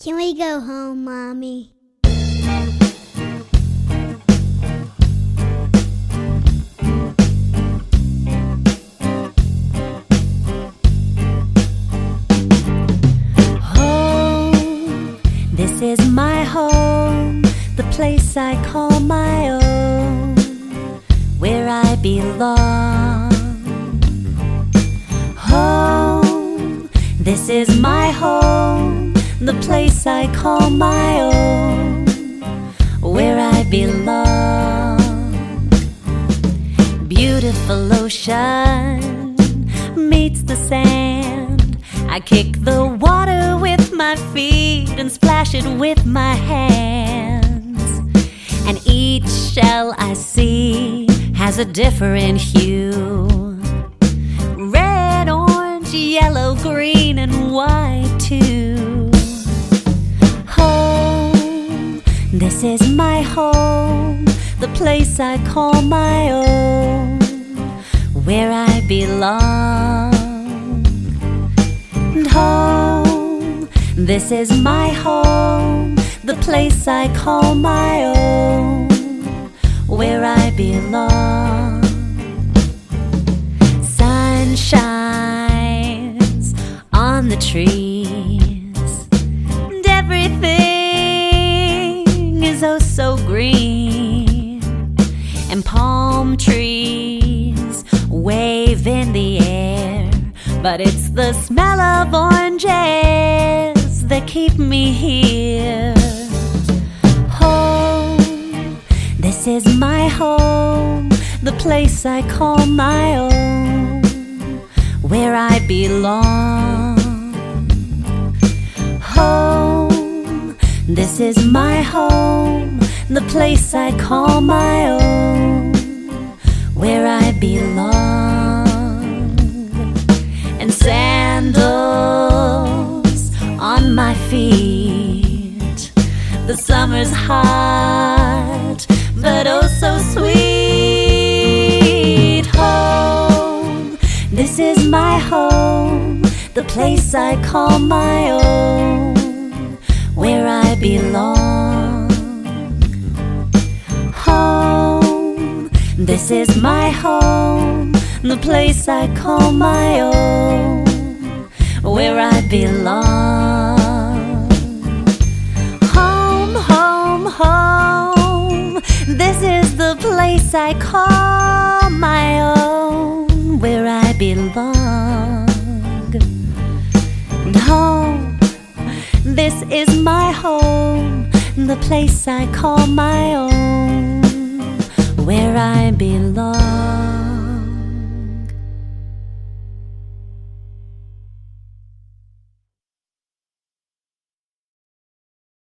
Can we go home, Mommy? Home, this is my home, the place I call my own, where I belong. Home, this is my home, the place I call my own, where I belong. Beautiful ocean meets the sand. I kick the water with my feet and splash it with my hands. And each shell I see has a different hue red, orange, yellow, green, and white, this is my home, the place I call my own, where I belong. And home, this is my home, the place I call my own, where I belong. Sun shines on the trees, wave in the air. But it's the smell of oranges that keep me here. Home, this is my home, the place I call my own, where I belong. Home, this is my home, the place I call my own, where I belong. The summer's hot, but oh so sweet. Home, this is my home, the place I call my own, where I belong. Home, this is my home, the place I call my own, where I belong. Place I call my own, where I belong. And home, this is my home, the place I call my own, where I belong.